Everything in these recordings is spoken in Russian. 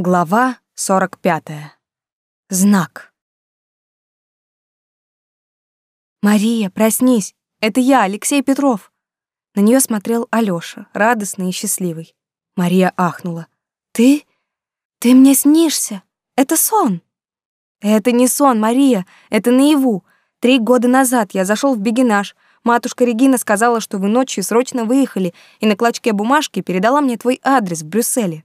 Глава 45. Знак. Мария, проснись. Это я, Алексей Петров. На нее смотрел Алёша, радостный и счастливый. Мария ахнула. Ты? Ты мне снишься? Это сон. Это не сон, Мария, это наяву. Три года назад я зашел в Бегинаж. Матушка Регина сказала, что вы ночью срочно выехали, и на клочке бумажки передала мне твой адрес в Брюсселе.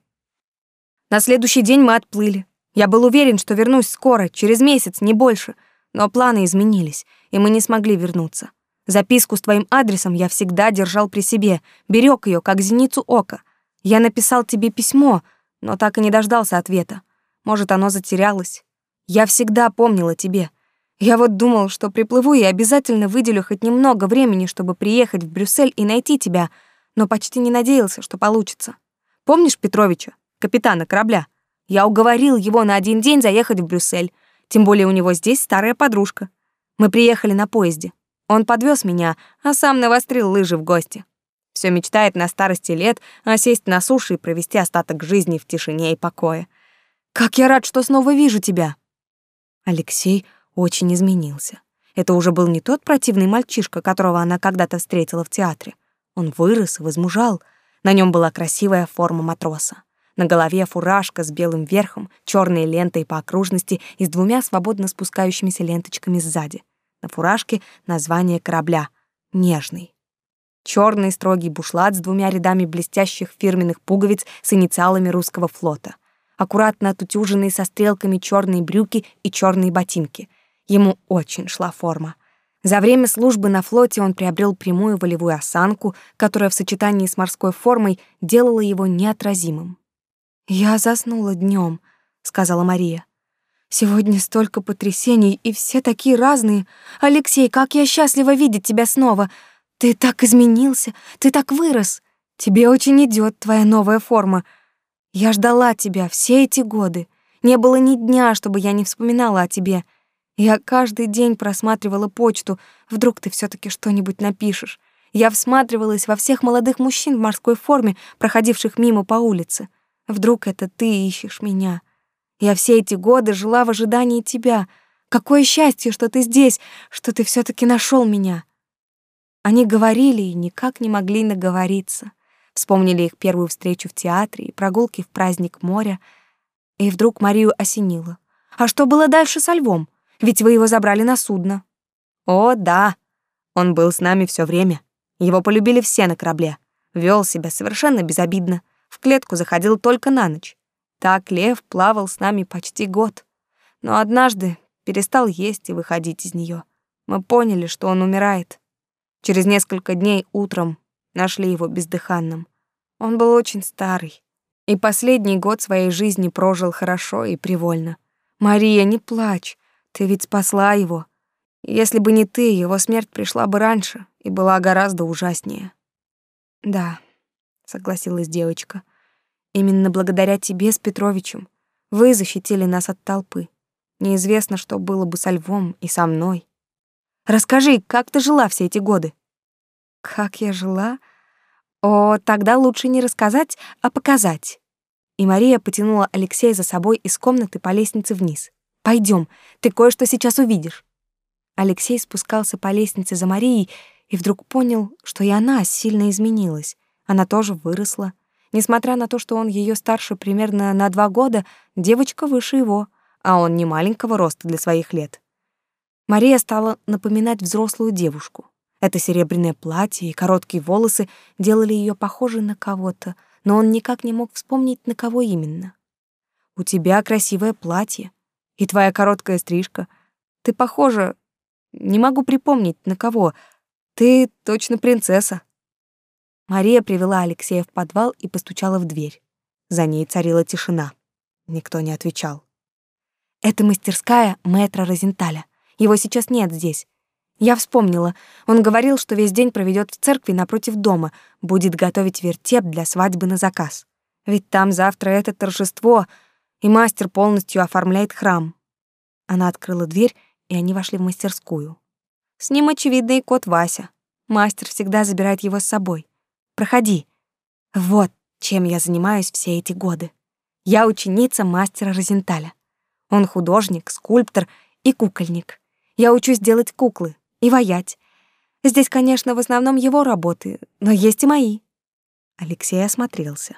На следующий день мы отплыли. Я был уверен, что вернусь скоро, через месяц, не больше. Но планы изменились, и мы не смогли вернуться. Записку с твоим адресом я всегда держал при себе, берег ее, как зеницу ока. Я написал тебе письмо, но так и не дождался ответа. Может, оно затерялось. Я всегда помнила тебе. Я вот думал, что приплыву и обязательно выделю хоть немного времени, чтобы приехать в Брюссель и найти тебя, но почти не надеялся, что получится. Помнишь Петровича? Капитана корабля. Я уговорил его на один день заехать в Брюссель, тем более у него здесь старая подружка. Мы приехали на поезде. Он подвез меня, а сам навострил лыжи в гости. Все мечтает на старости лет осесть на суше и провести остаток жизни в тишине и покое. Как я рад, что снова вижу тебя. Алексей очень изменился. Это уже был не тот противный мальчишка, которого она когда-то встретила в театре. Он вырос и возмужал. На нем была красивая форма матроса. На голове фуражка с белым верхом, черные лентой по окружности и с двумя свободно спускающимися ленточками сзади. На фуражке название корабля — «Нежный». Черный строгий бушлат с двумя рядами блестящих фирменных пуговиц с инициалами русского флота. Аккуратно отутюженные со стрелками черные брюки и черные ботинки. Ему очень шла форма. За время службы на флоте он приобрел прямую волевую осанку, которая в сочетании с морской формой делала его неотразимым. «Я заснула днем, сказала Мария. «Сегодня столько потрясений, и все такие разные. Алексей, как я счастлива видеть тебя снова. Ты так изменился, ты так вырос. Тебе очень идет твоя новая форма. Я ждала тебя все эти годы. Не было ни дня, чтобы я не вспоминала о тебе. Я каждый день просматривала почту. Вдруг ты все таки что-нибудь напишешь. Я всматривалась во всех молодых мужчин в морской форме, проходивших мимо по улице. Вдруг это ты ищешь меня? Я все эти годы жила в ожидании тебя. Какое счастье, что ты здесь, что ты все таки нашел меня. Они говорили и никак не могли наговориться. Вспомнили их первую встречу в театре и прогулки в праздник моря. И вдруг Марию осенило. А что было дальше со львом? Ведь вы его забрали на судно. О, да. Он был с нами все время. Его полюбили все на корабле. Вел себя совершенно безобидно. В клетку заходил только на ночь. Так лев плавал с нами почти год. Но однажды перестал есть и выходить из нее. Мы поняли, что он умирает. Через несколько дней утром нашли его бездыханным. Он был очень старый. И последний год своей жизни прожил хорошо и привольно. Мария, не плачь. Ты ведь спасла его. Если бы не ты, его смерть пришла бы раньше и была гораздо ужаснее. Да, согласилась девочка. Именно благодаря тебе с Петровичем вы защитили нас от толпы. Неизвестно, что было бы со Львом и со мной. Расскажи, как ты жила все эти годы? Как я жила? О, тогда лучше не рассказать, а показать. И Мария потянула Алексея за собой из комнаты по лестнице вниз. Пойдем, ты кое-что сейчас увидишь. Алексей спускался по лестнице за Марией и вдруг понял, что и она сильно изменилась. Она тоже выросла. Несмотря на то, что он ее старше примерно на два года, девочка выше его, а он не маленького роста для своих лет. Мария стала напоминать взрослую девушку. Это серебряное платье и короткие волосы делали ее похожей на кого-то, но он никак не мог вспомнить, на кого именно. «У тебя красивое платье и твоя короткая стрижка. Ты похожа... Не могу припомнить, на кого. Ты точно принцесса». Мария привела Алексея в подвал и постучала в дверь. За ней царила тишина. Никто не отвечал. «Это мастерская мэтра Розенталя. Его сейчас нет здесь. Я вспомнила. Он говорил, что весь день проведет в церкви напротив дома, будет готовить вертеп для свадьбы на заказ. Ведь там завтра это торжество, и мастер полностью оформляет храм». Она открыла дверь, и они вошли в мастерскую. С ним, очевидно, и кот Вася. Мастер всегда забирает его с собой. Проходи. Вот чем я занимаюсь все эти годы. Я ученица мастера Розенталя. Он художник, скульптор и кукольник. Я учусь делать куклы и ваять. Здесь, конечно, в основном его работы, но есть и мои. Алексей осмотрелся.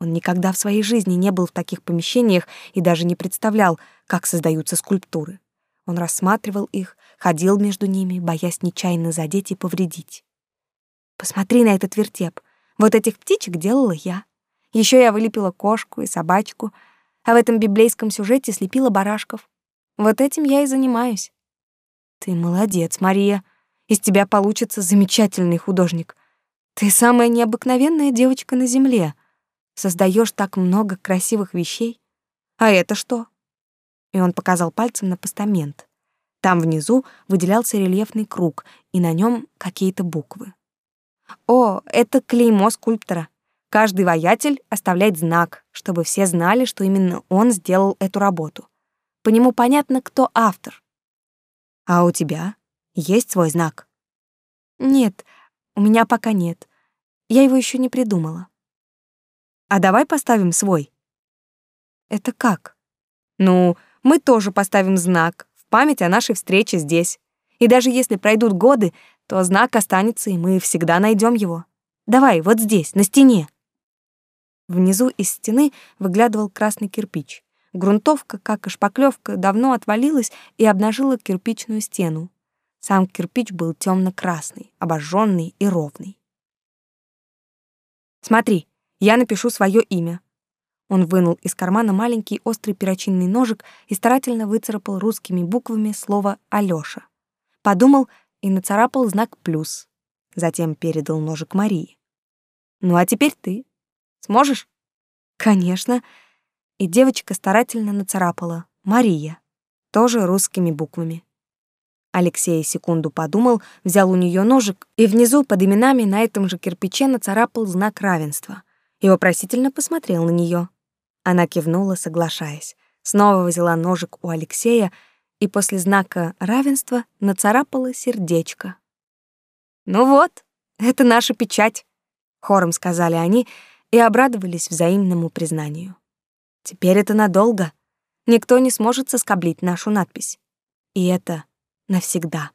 Он никогда в своей жизни не был в таких помещениях и даже не представлял, как создаются скульптуры. Он рассматривал их, ходил между ними, боясь нечаянно задеть и повредить. Посмотри на этот вертеп. Вот этих птичек делала я. Еще я вылепила кошку и собачку, а в этом библейском сюжете слепила барашков. Вот этим я и занимаюсь. Ты молодец, Мария. Из тебя получится замечательный художник. Ты самая необыкновенная девочка на земле. Создаешь так много красивых вещей. А это что? И он показал пальцем на постамент. Там внизу выделялся рельефный круг, и на нем какие-то буквы. О, это клеймо скульптора. Каждый воятель оставляет знак, чтобы все знали, что именно он сделал эту работу. По нему понятно, кто автор. А у тебя есть свой знак? Нет, у меня пока нет. Я его еще не придумала. А давай поставим свой. Это как? Ну, мы тоже поставим знак в память о нашей встрече здесь. И даже если пройдут годы, то знак останется, и мы всегда найдем его. Давай, вот здесь, на стене. Внизу из стены выглядывал красный кирпич. Грунтовка, как и шпаклевка, давно отвалилась и обнажила кирпичную стену. Сам кирпич был темно-красный, обожженный и ровный. «Смотри, я напишу свое имя». Он вынул из кармана маленький острый перочинный ножик и старательно выцарапал русскими буквами слово «Алёша». Подумал и нацарапал знак «плюс». Затем передал ножик Марии. «Ну а теперь ты. Сможешь?» «Конечно». И девочка старательно нацарапала «Мария», тоже русскими буквами. Алексей секунду подумал, взял у нее ножик и внизу под именами на этом же кирпиче нацарапал знак равенства и вопросительно посмотрел на нее. Она кивнула, соглашаясь. Снова взяла ножик у Алексея и после знака равенства нацарапала сердечко. «Ну вот, это наша печать», — хором сказали они и обрадовались взаимному признанию. «Теперь это надолго. Никто не сможет соскоблить нашу надпись. И это навсегда».